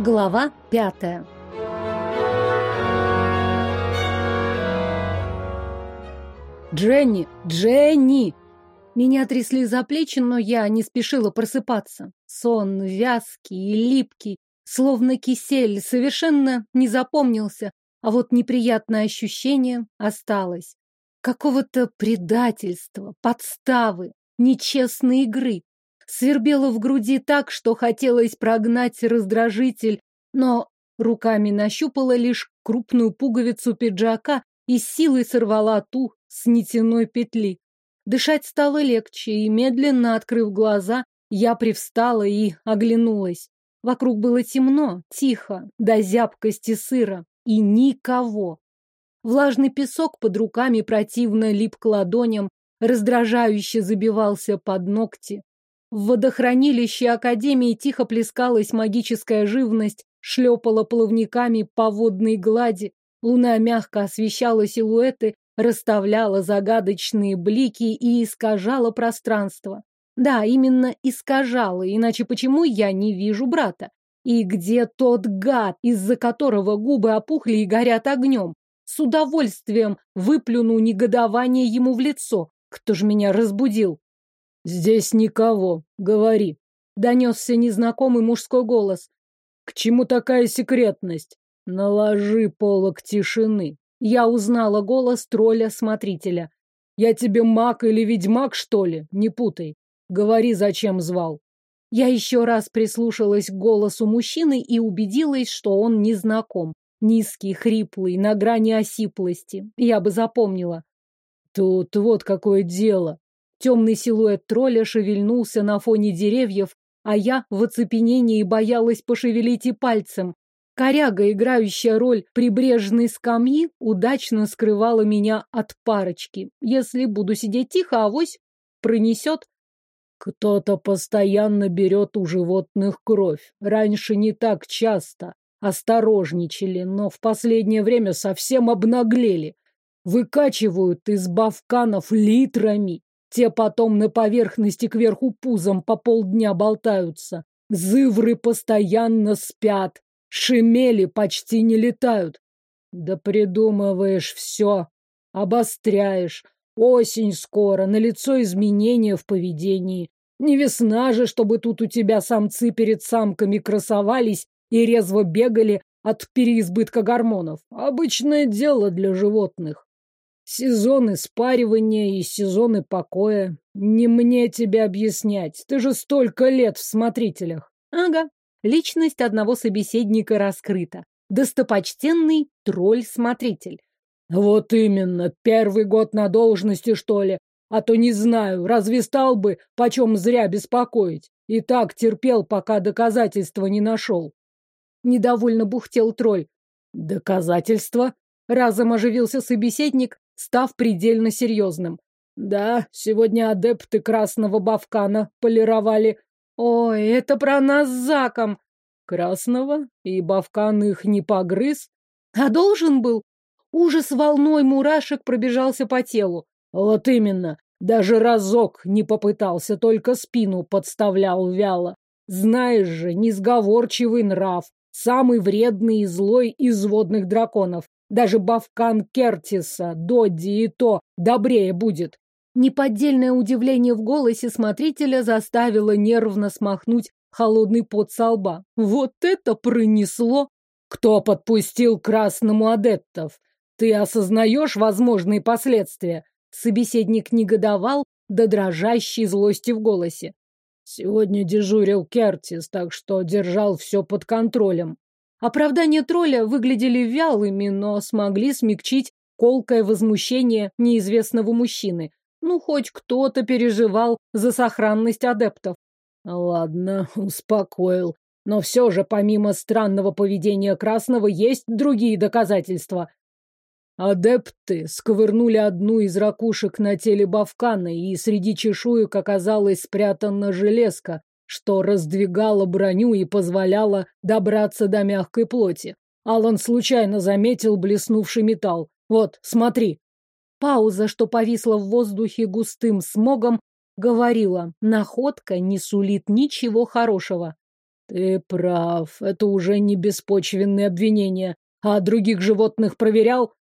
Глава пятая «Дженни! Дженни!» Меня трясли за плечи, но я не спешила просыпаться. Сон вязкий и липкий, словно кисель, совершенно не запомнился, а вот неприятное ощущение осталось. Какого-то предательства, подставы, нечестной игры. Свербело в груди так, что хотелось прогнать раздражитель, но руками нащупала лишь крупную пуговицу пиджака и силой сорвала ту с нитяной петли. Дышать стало легче, и, медленно открыв глаза, я привстала и оглянулась. Вокруг было темно, тихо, до зябкости сыра, и никого. Влажный песок под руками противно лип к ладоням, раздражающе забивался под ногти. В водохранилище Академии тихо плескалась магическая живность, шлепала плавниками по водной глади, луна мягко освещала силуэты, расставляла загадочные блики и искажала пространство. Да, именно искажала, иначе почему я не вижу брата? И где тот гад, из-за которого губы опухли и горят огнем? С удовольствием выплюну негодование ему в лицо. Кто же меня разбудил? Здесь никого. Говори. Донесся незнакомый мужской голос. К чему такая секретность? Наложи полок тишины. Я узнала голос тролля-смотрителя. Я тебе маг или ведьмак, что ли? Не путай. Говори, зачем звал. Я еще раз прислушалась к голосу мужчины и убедилась, что он незнаком. Низкий, хриплый, на грани осиплости. Я бы запомнила. Тут вот какое дело. Темный силуэт тролля шевельнулся на фоне деревьев, а я в оцепенении боялась пошевелить и пальцем. Коряга, играющая роль прибрежной скамьи, удачно скрывала меня от парочки. Если буду сидеть тихо, авось пронесет. Кто-то постоянно берет у животных кровь. Раньше не так часто осторожничали, но в последнее время совсем обнаглели. Выкачивают из бавканов литрами. Те потом на поверхности кверху пузом по полдня болтаются. Зывры постоянно спят. Шемели почти не летают. Да придумываешь все. Обостряешь. Осень скоро, на лицо изменения в поведении. Не весна же, чтобы тут у тебя самцы перед самками красовались и резво бегали от переизбытка гормонов. Обычное дело для животных. Сезоны спаривания и сезоны покоя. Не мне тебе объяснять. Ты же столько лет в смотрителях. Ага. Личность одного собеседника раскрыта. Достопочтенный тролль-смотритель. Вот именно. Первый год на должности, что ли? А то не знаю, разве стал бы, почем зря беспокоить. И так терпел, пока доказательства не нашел. Недовольно бухтел тролль. Доказательства? Разом оживился собеседник, став предельно серьезным. Да, сегодня адепты красного бавкана полировали. Ой, это про нас с Заком. Красного? И бавкан их не погрыз? А должен был? Ужас волной мурашек пробежался по телу. Вот именно. Даже разок не попытался, только спину подставлял вяло. Знаешь же, несговорчивый нрав. Самый вредный и злой из водных драконов. Даже Бавкан Кертиса, Додди и то добрее будет. Неподдельное удивление в голосе смотрителя заставило нервно смахнуть холодный пот со лба. Вот это пронесло! Кто подпустил красному адептов? Ты осознаешь возможные последствия? Собеседник негодовал до дрожащей злости в голосе. Сегодня дежурил Кертис, так что держал все под контролем. Оправдания тролля выглядели вялыми, но смогли смягчить колкое возмущение неизвестного мужчины. Ну, хоть кто-то переживал за сохранность адептов. Ладно, успокоил. Но все же, помимо странного поведения Красного, есть другие доказательства. Адепты сковырнули одну из ракушек на теле Бавкана, и среди чешуек оказалась спрятана железка, что раздвигала броню и позволяла добраться до мягкой плоти. Алан случайно заметил блеснувший металл. Вот, смотри. Пауза, что повисла в воздухе густым смогом, говорила, находка не сулит ничего хорошего. Ты прав, это уже не беспочвенные обвинения. А других животных проверял?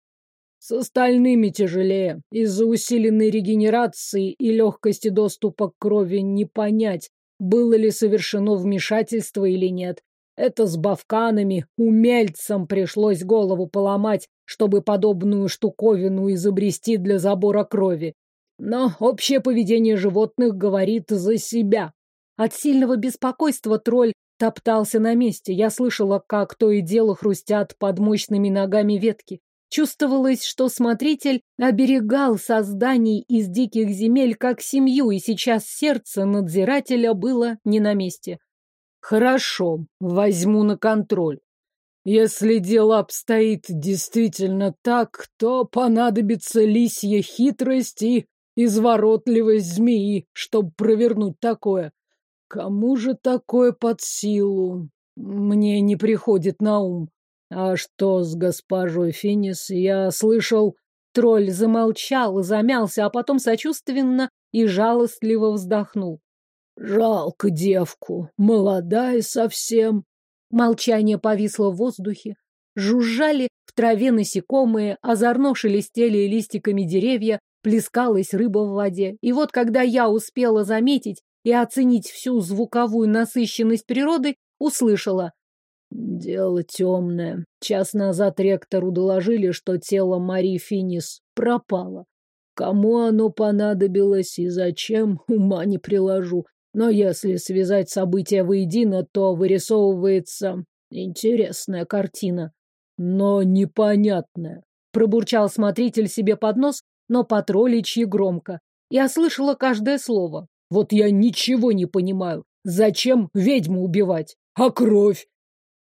С остальными тяжелее. Из-за усиленной регенерации и легкости доступа к крови не понять, было ли совершено вмешательство или нет. Это с бавканами умельцам пришлось голову поломать, чтобы подобную штуковину изобрести для забора крови. Но общее поведение животных говорит за себя. От сильного беспокойства тролль топтался на месте. Я слышала, как то и дело хрустят под мощными ногами ветки. Чувствовалось, что смотритель оберегал созданий из диких земель как семью, и сейчас сердце надзирателя было не на месте. Хорошо, возьму на контроль. Если дело обстоит действительно так, то понадобится лисья хитрость и изворотливость змеи, чтобы провернуть такое. Кому же такое под силу? Мне не приходит на ум. А что с госпожой Финис? Я слышал... Тролль замолчал, замялся, а потом сочувственно и жалостливо вздохнул. Жалко девку, молодая совсем. Молчание повисло в воздухе. Жужжали в траве насекомые, озорно шелестели листиками деревья, плескалась рыба в воде. И вот когда я успела заметить и оценить всю звуковую насыщенность природы, услышала. Дело темное. Час назад ректору доложили, что тело Мари Финис пропало. Кому оно понадобилось и зачем, ума не приложу. Но если связать события воедино, то вырисовывается интересная картина, но непонятная. Пробурчал смотритель себе под нос, но по тролличьи громко. Я слышала каждое слово. Вот я ничего не понимаю. Зачем ведьму убивать? А кровь?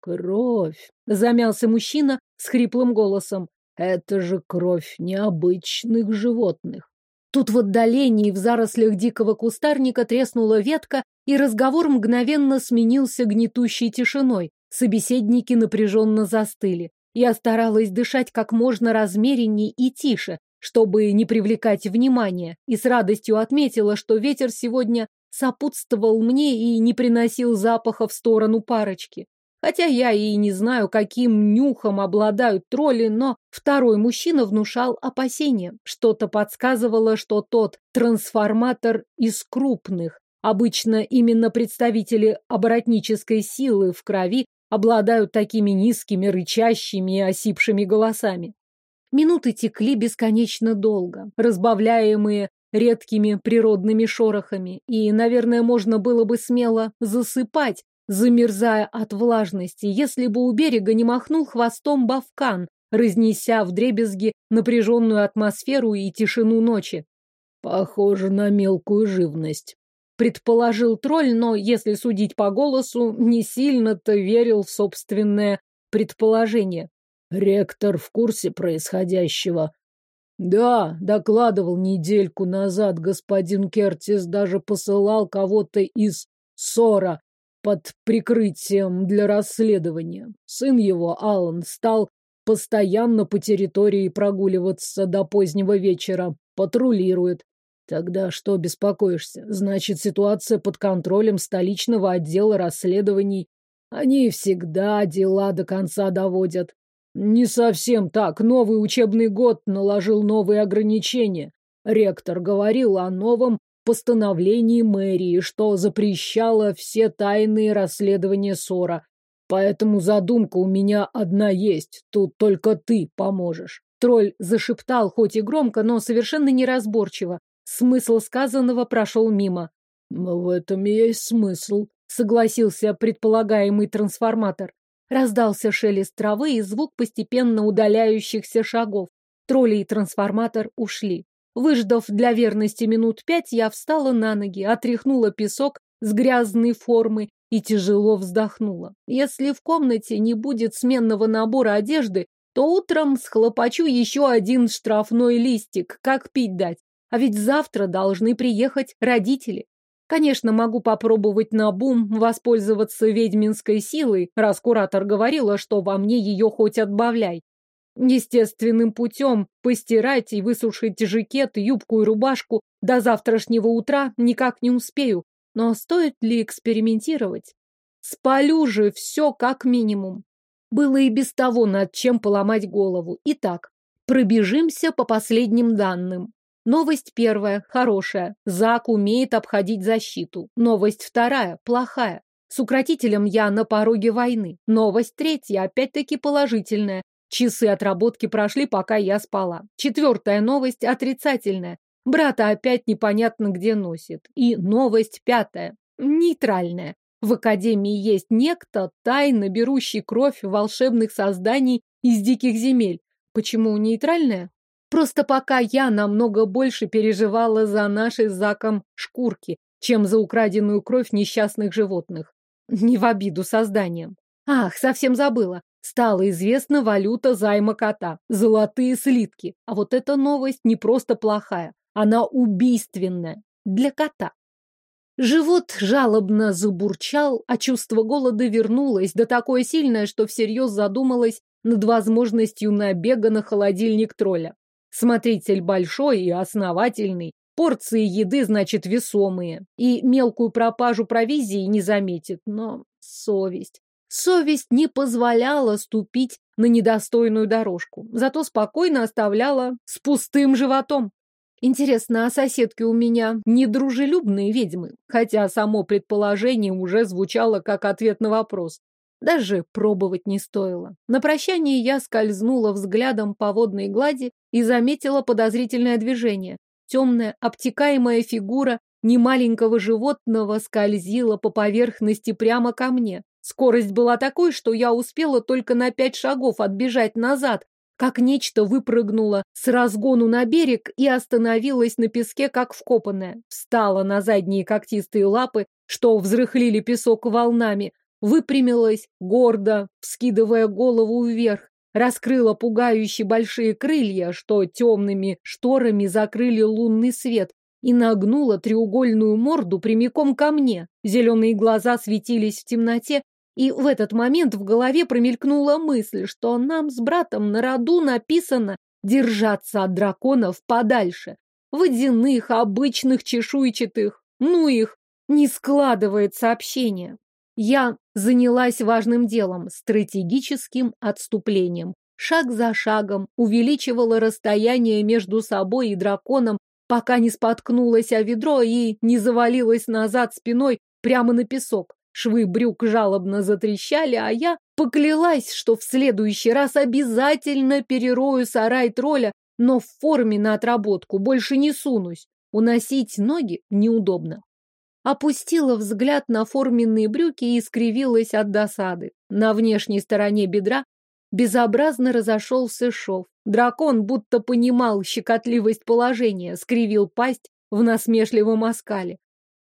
Кровь. Замялся мужчина с хриплым голосом. Это же кровь необычных животных. Тут в отдалении в зарослях дикого кустарника треснула ветка, и разговор мгновенно сменился гнетущей тишиной. Собеседники напряженно застыли. Я старалась дышать как можно размеренней и тише, чтобы не привлекать внимания, и с радостью отметила, что ветер сегодня сопутствовал мне и не приносил запаха в сторону парочки. Хотя я и не знаю, каким нюхом обладают тролли, но второй мужчина внушал опасения. Что-то подсказывало, что тот трансформатор из крупных. Обычно именно представители оборотнической силы в крови обладают такими низкими, рычащими и осипшими голосами. Минуты текли бесконечно долго, разбавляемые редкими природными шорохами, и, наверное, можно было бы смело засыпать, замерзая от влажности, если бы у берега не махнул хвостом Бавкан, разнеся вдребезги напряженную атмосферу и тишину ночи. Похоже на мелкую живность. Предположил тролль, но, если судить по голосу, не сильно-то верил в собственное предположение. Ректор в курсе происходящего. Да, докладывал недельку назад господин Кертис, даже посылал кого-то из Сора под прикрытием для расследования. Сын его, Алан, стал постоянно по территории прогуливаться до позднего вечера, патрулирует. Тогда что беспокоишься? Значит, ситуация под контролем столичного отдела расследований. Они всегда дела до конца доводят. Не совсем так. Новый учебный год наложил новые ограничения. Ректор говорил о новом постановлении мэрии, что запрещало все тайные расследования ссора. Поэтому задумка у меня одна есть, тут только ты поможешь. Тролль зашептал, хоть и громко, но совершенно неразборчиво. Смысл сказанного прошел мимо. В этом есть смысл, согласился предполагаемый трансформатор. Раздался шелест травы и звук постепенно удаляющихся шагов. Тролли и трансформатор ушли. Выждав для верности минут пять, я встала на ноги, отряхнула песок с грязной формы и тяжело вздохнула. Если в комнате не будет сменного набора одежды, то утром схлопочу еще один штрафной листик, как пить дать. А ведь завтра должны приехать родители. Конечно, могу попробовать на бум воспользоваться ведьминской силой, раз куратор говорила, что во мне ее хоть отбавляй. Естественным путем постирать и высушить жакет, юбку и рубашку до завтрашнего утра никак не успею. Но стоит ли экспериментировать? Спалю же все как минимум. Было и без того над чем поломать голову. Итак, пробежимся по последним данным. Новость первая, хорошая. Зак умеет обходить защиту. Новость вторая, плохая. С укротителем я на пороге войны. Новость третья, опять-таки положительная. Часы отработки прошли, пока я спала. Четвертая новость отрицательная. Брата опять непонятно где носит. И новость пятая, нейтральная. В Академии есть некто, тайно берущий кровь волшебных созданий из диких земель. Почему нейтральная? Просто пока я намного больше переживала за наши Заком шкурки, чем за украденную кровь несчастных животных. Не в обиду созданиям. Ах, совсем забыла. Стала известна валюта займа кота. Золотые слитки. А вот эта новость не просто плохая. Она убийственная. Для кота. Живот жалобно забурчал, а чувство голода вернулось, да такое сильное, что всерьез задумалась над возможностью набега на холодильник тролля. Смотритель большой и основательный, порции еды, значит, весомые, и мелкую пропажу провизии не заметит, но совесть. Совесть не позволяла ступить на недостойную дорожку, зато спокойно оставляла с пустым животом. Интересно, а соседки у меня недружелюбные ведьмы? Хотя само предположение уже звучало как ответ на вопрос. Даже пробовать не стоило. На прощание я скользнула взглядом по водной глади и заметила подозрительное движение. Темная, обтекаемая фигура немаленького животного скользила по поверхности прямо ко мне. Скорость была такой, что я успела только на пять шагов отбежать назад, как нечто выпрыгнуло с разгону на берег и остановилось на песке, как вкопанное. Встала на задние когтистые лапы, что взрыхлили песок волнами, выпрямилась гордо, вскидывая голову вверх, раскрыла пугающие большие крылья, что темными шторами закрыли лунный свет, и нагнула треугольную морду прямиком ко мне. Зеленые глаза светились в темноте, и в этот момент в голове промелькнула мысль, что нам с братом на роду написано держаться от драконов подальше. Водяных, обычных, чешуйчатых. Ну их, не складывает сообщение. Я занялась важным делом, стратегическим отступлением. Шаг за шагом увеличивала расстояние между собой и драконом, пока не споткнулась о ведро и не завалилась назад спиной прямо на песок. Швы брюк жалобно затрещали, а я поклялась, что в следующий раз обязательно перерою сарай тролля, но в форме на отработку больше не сунусь. Уносить ноги неудобно опустила взгляд на форменные брюки и скривилась от досады. На внешней стороне бедра безобразно разошелся шов. Дракон будто понимал щекотливость положения, скривил пасть в насмешливом оскале.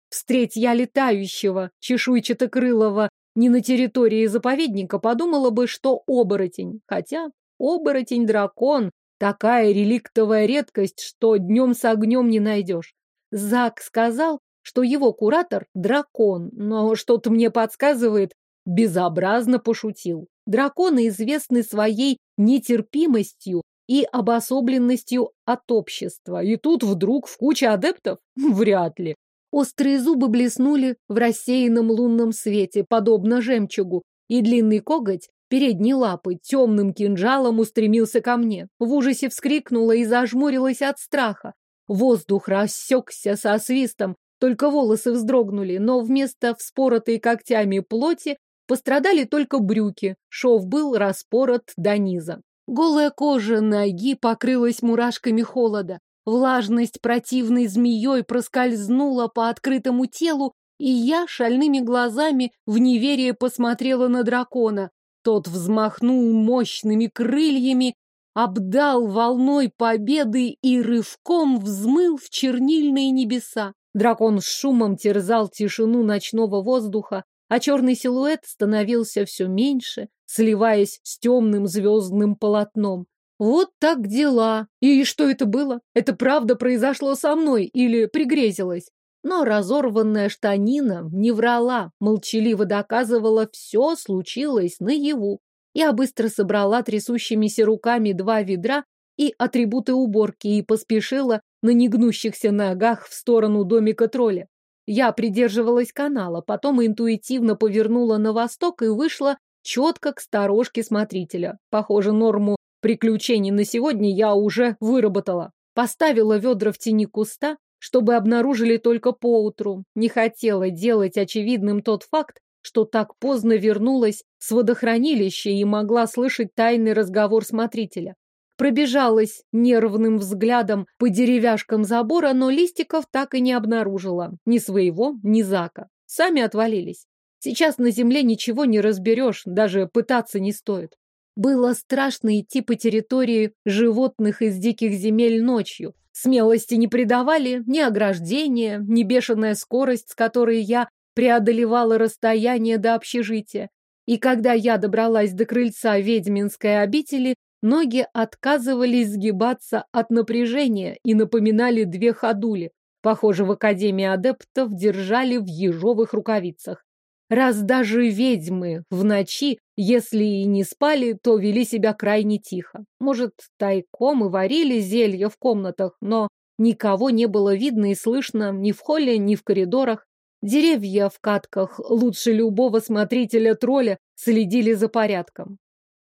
Встреть я летающего, чешуйчатокрылого, не на территории заповедника, подумала бы, что оборотень. Хотя оборотень-дракон — такая реликтовая редкость, что днем с огнем не найдешь. Зак сказал, что его куратор – дракон, но что-то мне подсказывает, безобразно пошутил. Драконы известны своей нетерпимостью и обособленностью от общества. И тут вдруг в куче адептов? Вряд ли. Острые зубы блеснули в рассеянном лунном свете, подобно жемчугу, и длинный коготь передней лапы темным кинжалом устремился ко мне. В ужасе вскрикнула и зажмурилась от страха. Воздух рассекся со свистом, только волосы вздрогнули, но вместо вспоротой когтями плоти пострадали только брюки. Шов был распорот до низа. Голая кожа ноги покрылась мурашками холода. Влажность противной змеей проскользнула по открытому телу, и я шальными глазами в неверие посмотрела на дракона. Тот взмахнул мощными крыльями, обдал волной победы и рывком взмыл в чернильные небеса. Дракон с шумом терзал тишину ночного воздуха, а черный силуэт становился все меньше, сливаясь с темным звездным полотном. Вот так дела. И что это было? Это правда произошло со мной или пригрезилось? Но разорванная штанина не врала, молчаливо доказывала, все случилось наяву. Я быстро собрала трясущимися руками два ведра и атрибуты уборки и поспешила на негнущихся ногах в сторону домика тролля. Я придерживалась канала, потом интуитивно повернула на восток и вышла четко к сторожке смотрителя. Похоже, норму приключений на сегодня я уже выработала. Поставила ведра в тени куста, чтобы обнаружили только поутру. Не хотела делать очевидным тот факт, что так поздно вернулась с водохранилища и могла слышать тайный разговор смотрителя. Пробежалась нервным взглядом по деревяшкам забора, но листиков так и не обнаружила. Ни своего, ни Зака. Сами отвалились. Сейчас на земле ничего не разберешь, даже пытаться не стоит. Было страшно идти по территории животных из диких земель ночью. Смелости не придавали ни ограждения, ни бешеная скорость, с которой я преодолевала расстояние до общежития. И когда я добралась до крыльца ведьминской обители, ноги отказывались сгибаться от напряжения и напоминали две ходули. Похоже, в Академии адептов держали в ежовых рукавицах. Раз даже ведьмы в ночи, если и не спали, то вели себя крайне тихо. Может, тайком и варили зелья в комнатах, но никого не было видно и слышно ни в холле, ни в коридорах. Деревья в катках лучше любого смотрителя-тролля следили за порядком.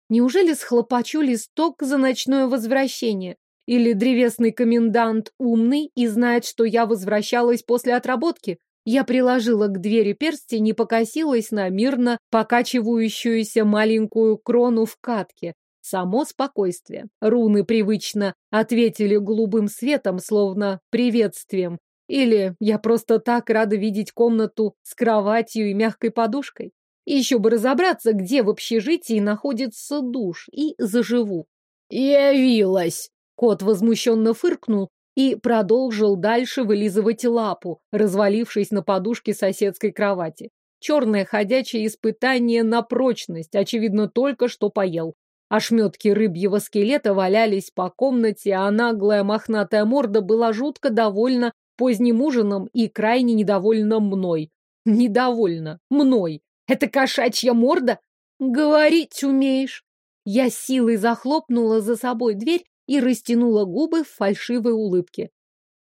Неужели схлопочу листок за ночное возвращение? Или древесный комендант умный и знает, что я возвращалась после отработки? Я приложила к двери перстень и покосилась на мирно покачивающуюся маленькую крону в катке. Само спокойствие. Руны привычно ответили голубым светом, словно приветствием. Или я просто так рада видеть комнату с кроватью и мягкой подушкой. И еще бы разобраться, где в общежитии находится душ, и заживу. «Явилась!» Кот возмущенно фыркнул и продолжил дальше вылизывать лапу, развалившись на подушке соседской кровати. Черное ходячее испытание на прочность, очевидно, только что поел. Ошметки рыбьего скелета валялись по комнате, а наглая мохнатая морда была жутко довольна поздним ужином и крайне недовольна мной. Недовольна. Мной. Это кошачья морда? Говорить умеешь. Я силой захлопнула за собой дверь и растянула губы в фальшивой улыбке.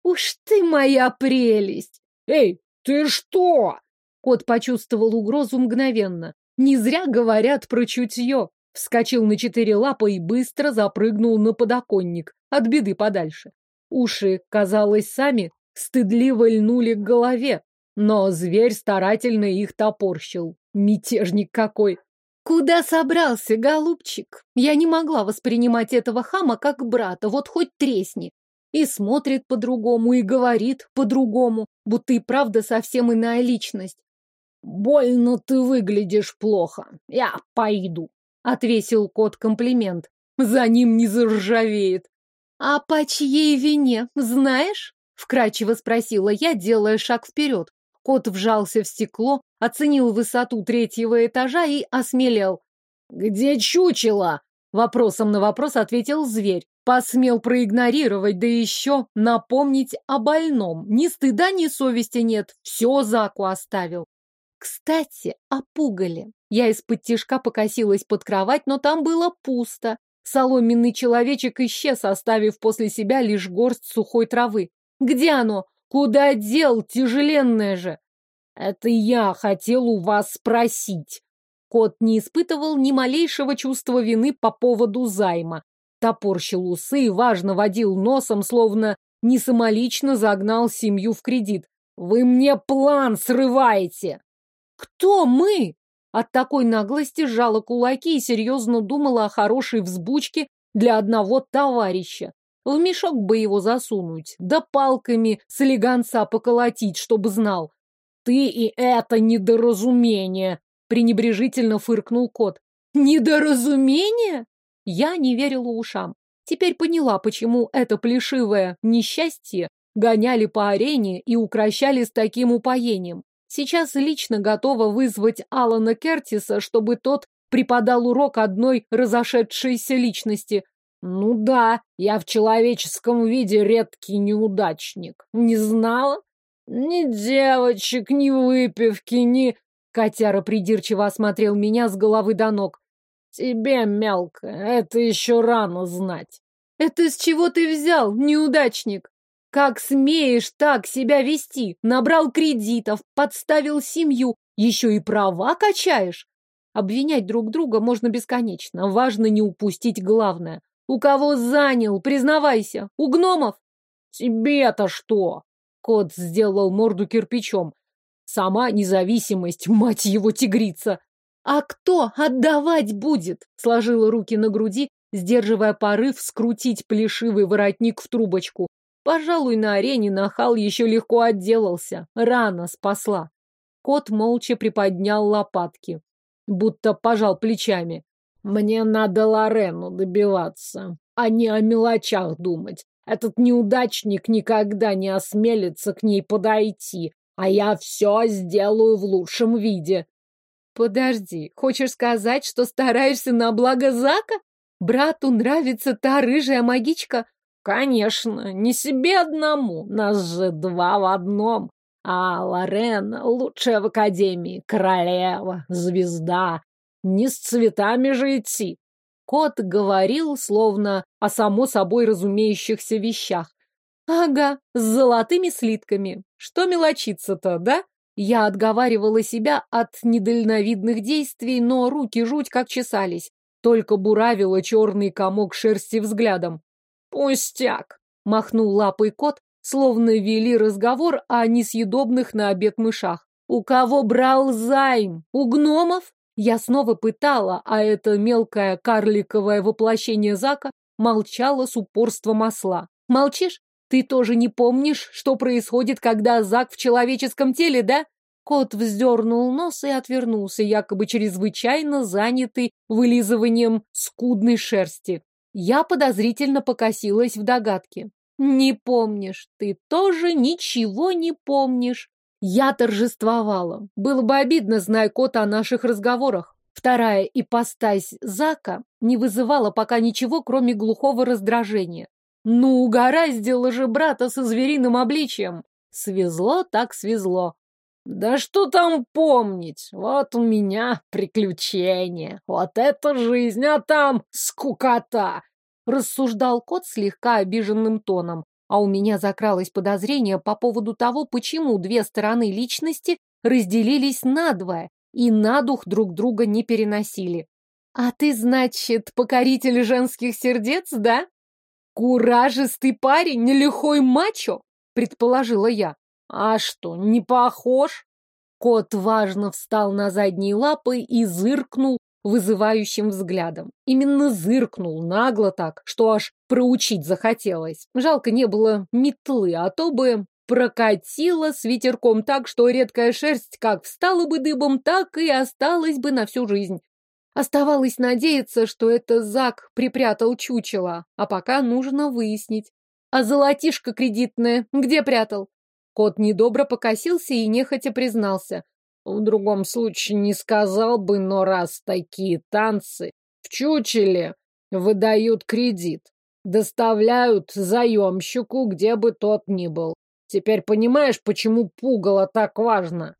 «Уж ты моя прелесть!» «Эй, ты что?» Кот почувствовал угрозу мгновенно. Не зря говорят про чутье. Вскочил на четыре лапы и быстро запрыгнул на подоконник, от беды подальше. Уши, казалось, сами стыдливо льнули к голове, но зверь старательно их топорщил. Мятежник какой! Куда собрался, голубчик? Я не могла воспринимать этого хама как брата, вот хоть тресни. И смотрит по-другому, и говорит по-другому, будто и правда совсем иная личность. «Больно ты выглядишь плохо. Я пойду», — отвесил кот комплимент. За ним не заржавеет. «А по чьей вине, знаешь?» — вкрадчиво спросила я, делая шаг вперед. Кот вжался в стекло, оценил высоту третьего этажа и осмелел. «Где чучело?» Вопросом на вопрос ответил зверь. Посмел проигнорировать, да еще напомнить о больном. Ни стыда, ни совести нет. Все Заку оставил. Кстати, о пугале. Я из-под тишка покосилась под кровать, но там было пусто. Соломенный человечек исчез, оставив после себя лишь горсть сухой травы. Где оно? Куда дел, тяжеленное же? Это я хотел у вас спросить. Кот не испытывал ни малейшего чувства вины по поводу займа. Топорщил усы и важно водил носом, словно не самолично загнал семью в кредит. Вы мне план срываете! Кто мы? От такой наглости сжала кулаки и серьезно думала о хорошей взбучке для одного товарища. В мешок бы его засунуть, да палками с поколотить, чтобы знал. Ты и это недоразумение, пренебрежительно фыркнул кот. Недоразумение? Я не верила ушам. Теперь поняла, почему это плешивое несчастье гоняли по арене и укращали с таким упоением. Сейчас лично готова вызвать Алана Кертиса, чтобы тот преподал урок одной разошедшейся личности, ну да, я в человеческом виде редкий неудачник. Не знала? Ни девочек, ни выпивки, ни... Котяра придирчиво осмотрел меня с головы до ног. Тебе, мелко, это еще рано знать. Это с чего ты взял, неудачник? Как смеешь так себя вести? Набрал кредитов, подставил семью, еще и права качаешь? Обвинять друг друга можно бесконечно. Важно не упустить главное. У кого занял, признавайся. У гномов? Тебе-то что? Кот сделал морду кирпичом. Сама независимость, мать его, тигрица. А кто отдавать будет? Сложила руки на груди, сдерживая порыв скрутить плешивый воротник в трубочку. Пожалуй, на арене нахал еще легко отделался. Рано спасла. Кот молча приподнял лопатки, будто пожал плечами. Мне надо Лорену добиваться, а не о мелочах думать. Этот неудачник никогда не осмелится к ней подойти, а я все сделаю в лучшем виде. Подожди, хочешь сказать, что стараешься на благо Зака? Брату нравится та рыжая магичка? Конечно, не себе одному, нас же два в одном. А Лорен лучшая в академии, королева, звезда. Не с цветами же идти. Кот говорил, словно о само собой разумеющихся вещах. Ага, с золотыми слитками. Что мелочиться-то, да? Я отговаривала себя от недальновидных действий, но руки жуть как чесались. Только буравила черный комок шерсти взглядом. «Пустяк!» — махнул лапой кот, словно вели разговор о несъедобных на обед мышах. «У кого брал займ? У гномов?» Я снова пытала, а это мелкое карликовое воплощение Зака молчало с упорством осла. «Молчишь? Ты тоже не помнишь, что происходит, когда Зак в человеческом теле, да?» Кот вздернул нос и отвернулся, якобы чрезвычайно занятый вылизыванием скудной шерсти. Я подозрительно покосилась в догадке. «Не помнишь, ты тоже ничего не помнишь!» Я торжествовала. Было бы обидно, зная кот о наших разговорах. Вторая ипостась Зака не вызывала пока ничего, кроме глухого раздражения. Ну, угораздило же брата со звериным обличием. Свезло так свезло. Да что там помнить? Вот у меня приключения. Вот это жизнь, а там скукота. Рассуждал кот слегка обиженным тоном а у меня закралось подозрение по поводу того, почему две стороны личности разделились надвое и на дух друг друга не переносили. «А ты, значит, покоритель женских сердец, да? Куражистый парень, лихой мачо?» — предположила я. «А что, не похож?» Кот важно встал на задние лапы и зыркнул вызывающим взглядом. Именно зыркнул нагло так, что аж проучить захотелось. Жалко не было метлы, а то бы прокатило с ветерком так, что редкая шерсть как встала бы дыбом, так и осталась бы на всю жизнь. Оставалось надеяться, что это Зак припрятал чучело, а пока нужно выяснить. А золотишко кредитное где прятал? Кот недобро покосился и нехотя признался. В другом случае не сказал бы, но раз такие танцы в чучеле выдают кредит, доставляют заемщику, где бы тот ни был. Теперь понимаешь, почему пугало так важно?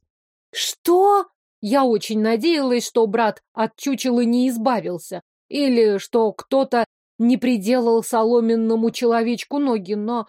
Что? Я очень надеялась, что брат от чучела не избавился, или что кто-то не приделал соломенному человечку ноги, но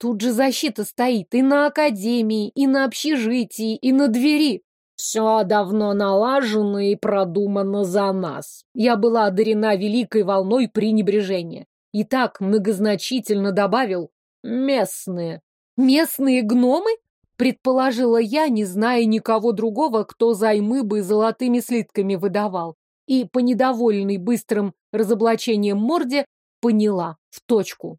тут же защита стоит и на академии, и на общежитии, и на двери. Все давно налажено и продумано за нас. Я была одарена великой волной пренебрежения. И так многозначительно добавил «местные». «Местные гномы?» Предположила я, не зная никого другого, кто займы бы золотыми слитками выдавал. И по недовольной быстрым разоблачением морде поняла в точку.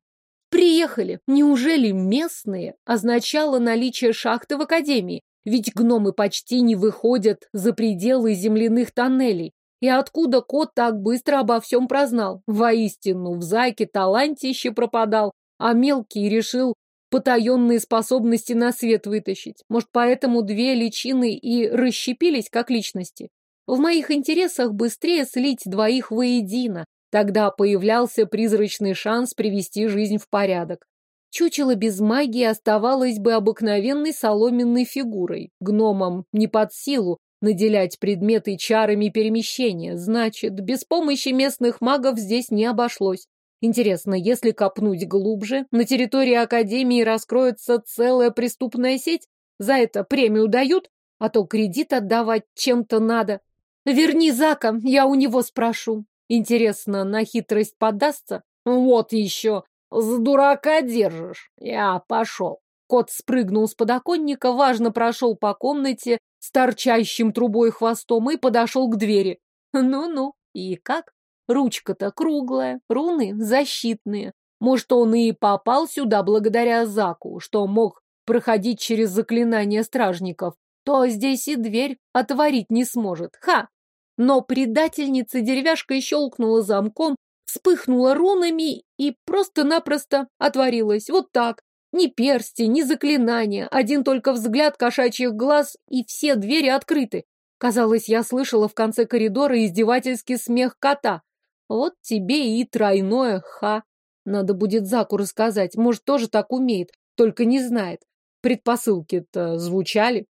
Приехали. Неужели местные означало наличие шахты в академии? Ведь гномы почти не выходят за пределы земляных тоннелей. И откуда кот так быстро обо всем прознал? Воистину, в Заке талантище пропадал, а мелкий решил потаенные способности на свет вытащить. Может, поэтому две личины и расщепились как личности? В моих интересах быстрее слить двоих воедино. Тогда появлялся призрачный шанс привести жизнь в порядок. Чучело без магии оставалось бы обыкновенной соломенной фигурой. Гномам не под силу наделять предметы чарами перемещения. Значит, без помощи местных магов здесь не обошлось. Интересно, если копнуть глубже, на территории Академии раскроется целая преступная сеть? За это премию дают? А то кредит отдавать чем-то надо. Верни Зака, я у него спрошу. Интересно, на хитрость подастся? Вот еще. За дурака держишь. Я пошел. Кот спрыгнул с подоконника, важно прошел по комнате с торчащим трубой хвостом и подошел к двери. Ну-ну, и как? Ручка-то круглая, руны защитные. Может, он и попал сюда благодаря Заку, что мог проходить через заклинания стражников, то здесь и дверь отворить не сможет. Ха! Но предательница деревяшкой щелкнула замком, вспыхнула рунами и просто-напросто отворилась. Вот так. Ни персти, ни заклинания, один только взгляд кошачьих глаз, и все двери открыты. Казалось, я слышала в конце коридора издевательский смех кота. Вот тебе и тройное ха. Надо будет Заку рассказать, может, тоже так умеет, только не знает. Предпосылки-то звучали.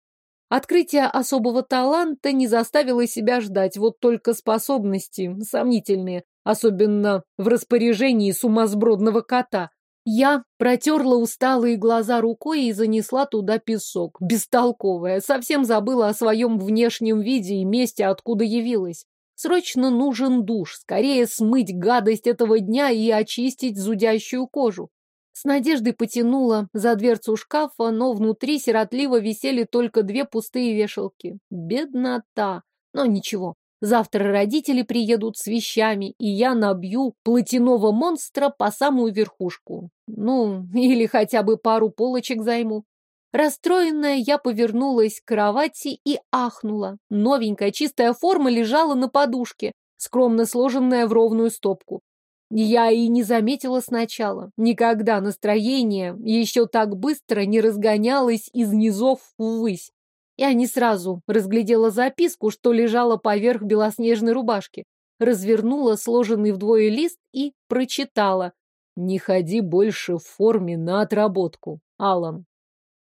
Открытие особого таланта не заставило себя ждать, вот только способности сомнительные, особенно в распоряжении сумасбродного кота. Я протерла усталые глаза рукой и занесла туда песок. Бестолковая, совсем забыла о своем внешнем виде и месте, откуда явилась. Срочно нужен душ, скорее смыть гадость этого дня и очистить зудящую кожу. С надеждой потянула за дверцу шкафа, но внутри сиротливо висели только две пустые вешалки. Беднота. Но ничего, завтра родители приедут с вещами, и я набью платяного монстра по самую верхушку. Ну, или хотя бы пару полочек займу. Расстроенная, я повернулась к кровати и ахнула. Новенькая чистая форма лежала на подушке, скромно сложенная в ровную стопку. Я и не заметила сначала. Никогда настроение еще так быстро не разгонялось из низов ввысь. Я не сразу разглядела записку, что лежала поверх белоснежной рубашки. Развернула сложенный вдвое лист и прочитала. «Не ходи больше в форме на отработку, Алан».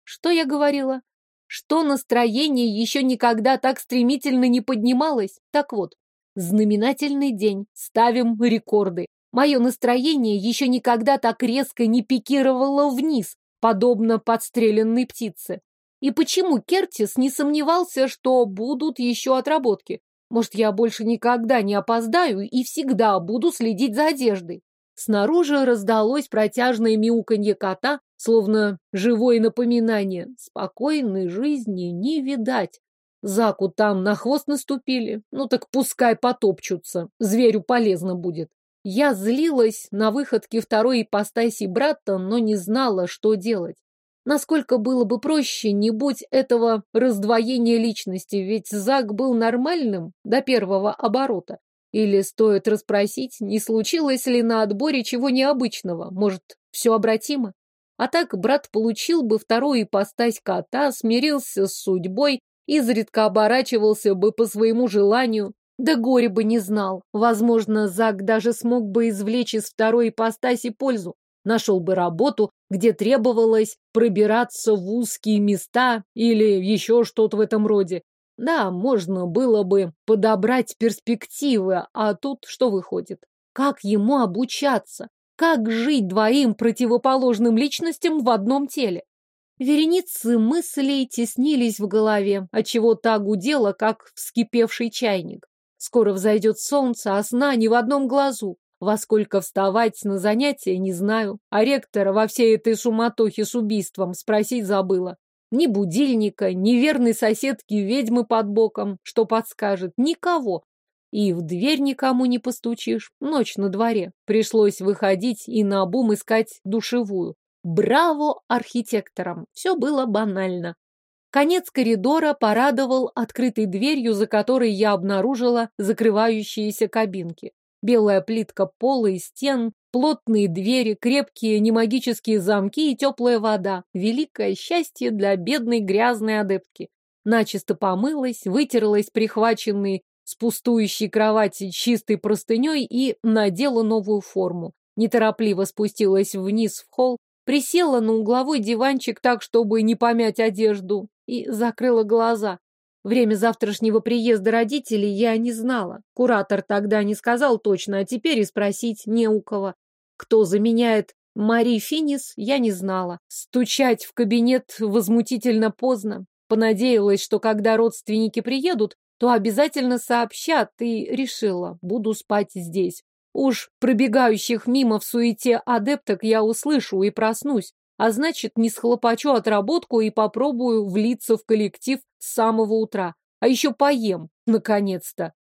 Что я говорила? Что настроение еще никогда так стремительно не поднималось? Так вот, знаменательный день, ставим рекорды. Мое настроение еще никогда так резко не пикировало вниз, подобно подстреленной птице. И почему Кертис не сомневался, что будут еще отработки? Может, я больше никогда не опоздаю и всегда буду следить за одеждой? Снаружи раздалось протяжное мяуканье кота, словно живое напоминание. Спокойной жизни не видать. Заку там на хвост наступили, ну так пускай потопчутся, зверю полезно будет. Я злилась на выходке второй ипостаси брата, но не знала, что делать. Насколько было бы проще, не будь этого раздвоения личности, ведь Зак был нормальным до первого оборота. Или стоит расспросить, не случилось ли на отборе чего необычного, может, все обратимо? А так брат получил бы вторую ипостась кота, смирился с судьбой, изредка оборачивался бы по своему желанию, да горе бы не знал. Возможно, Зак даже смог бы извлечь из второй ипостаси пользу. Нашел бы работу, где требовалось пробираться в узкие места или еще что-то в этом роде. Да, можно было бы подобрать перспективы, а тут что выходит? Как ему обучаться? Как жить двоим противоположным личностям в одном теле? Вереницы мыслей теснились в голове, отчего та гудела, как вскипевший чайник. Скоро взойдет солнце, а сна ни в одном глазу. Во сколько вставать на занятия, не знаю. А ректора во всей этой суматохе с убийством спросить забыла. Ни будильника, ни верной соседки ведьмы под боком, что подскажет, никого. И в дверь никому не постучишь. Ночь на дворе. Пришлось выходить и на обум искать душевую. Браво архитекторам! Все было банально. Конец коридора порадовал открытой дверью, за которой я обнаружила закрывающиеся кабинки. Белая плитка пола и стен, плотные двери, крепкие немагические замки и теплая вода. Великое счастье для бедной грязной адептки. Начисто помылась, вытерлась прихваченной с пустующей кровати чистой простыней и надела новую форму. Неторопливо спустилась вниз в холл, присела на угловой диванчик так, чтобы не помять одежду, и закрыла глаза. Время завтрашнего приезда родителей я не знала. Куратор тогда не сказал точно, а теперь и спросить не у кого. кто заменяет Мари Финис, я не знала. Стучать в кабинет возмутительно поздно. Понадеялась, что когда родственники приедут, то обязательно сообщат, и решила, буду спать здесь. Уж пробегающих мимо в суете адепток я услышу и проснусь, а значит, не схлопочу отработку и попробую влиться в коллектив с самого утра. А еще поем, наконец-то.